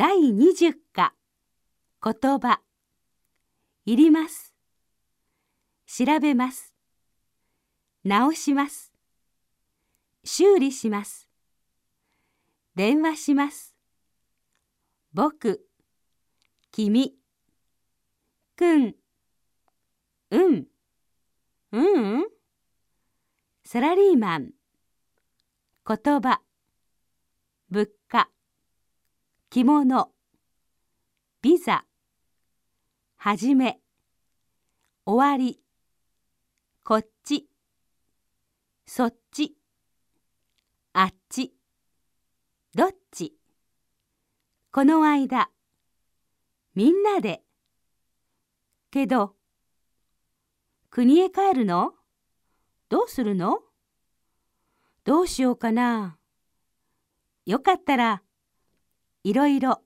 第20課。言葉。いります。調べます。直します。修理します。電話します。僕。君。くん。うん。うん？サラリーマン。言葉。物着物。ビザ。はじめ。終わり。こっち。そっち。あっち。どっち。この間。みんなで。けど。国へ帰るの？どうするの？どうしようかな。よかったら。いろいろ